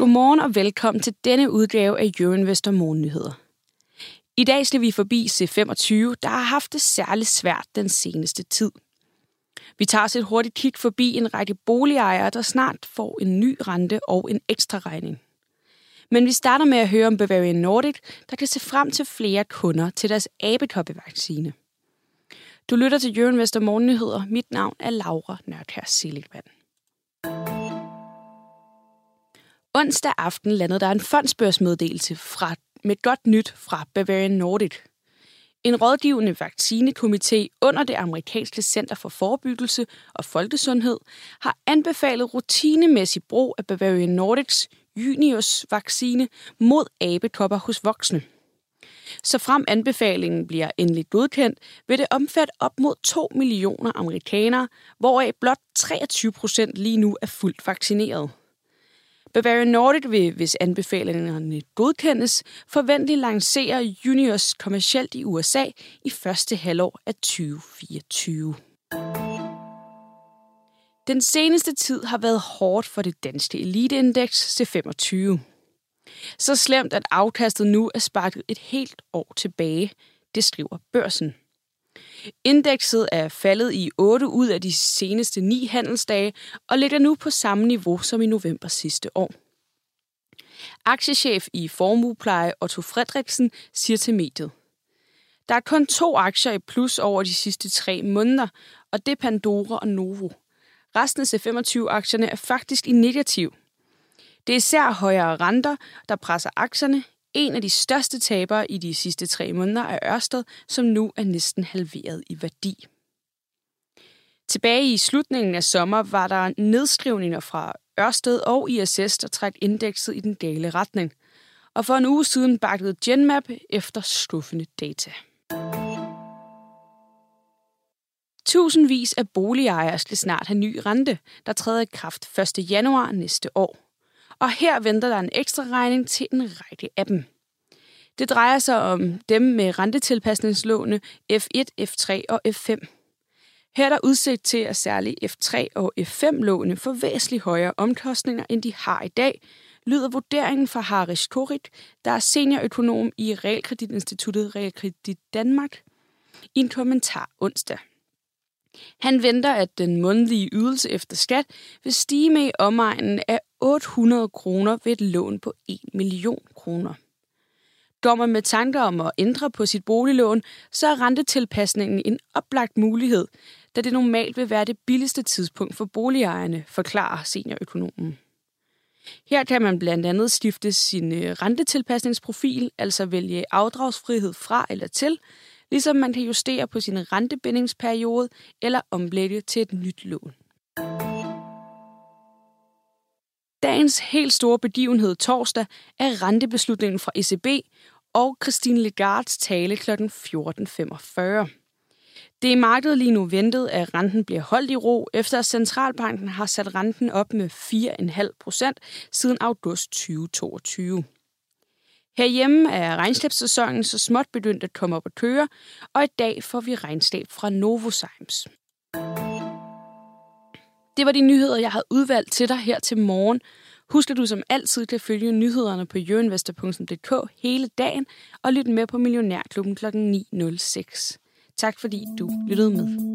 Godmorgen og velkommen til denne udgave af Euroinvestor Morgennyheder. I dag skal vi forbi C25, der har haft det særligt svært den seneste tid. Vi tager os et hurtigt kig forbi en række boligejere, der snart får en ny rente og en ekstra regning. Men vi starter med at høre om Bavarian Nordic, der kan se frem til flere kunder til deres abekoppevaccine. Du lytter til Euroinvestor Morgennyheder. Mit navn er Laura Nørkær Seligman. Onsdag aften landede der en fondsbørsmeddelelse fra, med godt nyt fra Bavarian Nordic. En rådgivende vaccinekomité under det amerikanske Center for Forebyggelse og Folkesundhed har anbefalet rutinemæssig brug af Bavarian Nordics Junius-vaccine mod abekopper hos voksne. Så frem anbefalingen bliver endelig godkendt, vil det omfatte op mod 2 millioner amerikanere, hvoraf blot 23 procent lige nu er fuldt vaccineret. Bavarian Nordic vil, hvis anbefalingerne godkendes, forventeligt lancere Juniors kommercielt i USA i første halvår af 2024. Den seneste tid har været hårdt for det danske eliteindeks C25. Så slemt, at afkastet nu er sparket et helt år tilbage, det skriver børsen. Indekset er faldet i 8 ud af de seneste 9 handelsdage og ligger nu på samme niveau som i november sidste år. Aktiechef i Formuepleje Otto Fredriksen siger til mediet. Der er kun to aktier i plus over de sidste tre måneder, og det er Pandora og Novo. Resten af C25-aktierne er faktisk i negativ. Det er især højere renter, der presser aktierne. En af de største tabere i de sidste tre måneder er Ørsted, som nu er næsten halveret i værdi. Tilbage i slutningen af sommer var der nedskrivninger fra Ørsted og ISS, der trak indekset i den gale retning. Og for en uge siden bakkede Genmap efter skuffende data. Tusindvis af boligejere skal snart have ny rente, der træder i kraft 1. januar næste år. Og her venter der en ekstra regning til en række af dem. Det drejer sig om dem med rentetilpasningslåne F1, F3 og F5. Her er der udsigt til, at særligt F3 og F5-låne får væsentligt højere omkostninger, end de har i dag, lyder vurderingen fra Harris Korit, der er seniorøkonom i Realkreditinstituttet Realkredit Danmark, i en kommentar onsdag. Han venter, at den månedlige ydelse efter skat vil stige med i omegnen af 800 kroner ved et lån på 1 million kroner. Går man med tanker om at ændre på sit boliglån, så er rentetilpasningen en oplagt mulighed, da det normalt vil være det billigste tidspunkt for boligejerne, forklarer seniorøkonomen. Her kan man blandt andet skifte sin øh, rentetilpasningsprofil, altså vælge afdragsfrihed fra eller til, ligesom man kan justere på sin rentebindingsperiode eller omlægge til et nyt lån. Ugens helt store begivenhed torsdag er rentebeslutningen fra ECB og Christine Lagardes tale kl. 14.45. Det er markedet lige nu ventet, at renten bliver holdt i ro, efter at centralbanken har sat renten op med 4,5 procent siden august 2022. Herhjemme er regnskabssæsonen så småt begyndt at komme op og køre, og i dag får vi regnskab fra Novozymes. Det var de nyheder, jeg havde udvalgt til dig her til morgen. Husk, at du som altid kan følge nyhederne på jørinvestor.dk hele dagen og lytte med på Millionærklubben kl. 9.06. Tak fordi du lyttede med.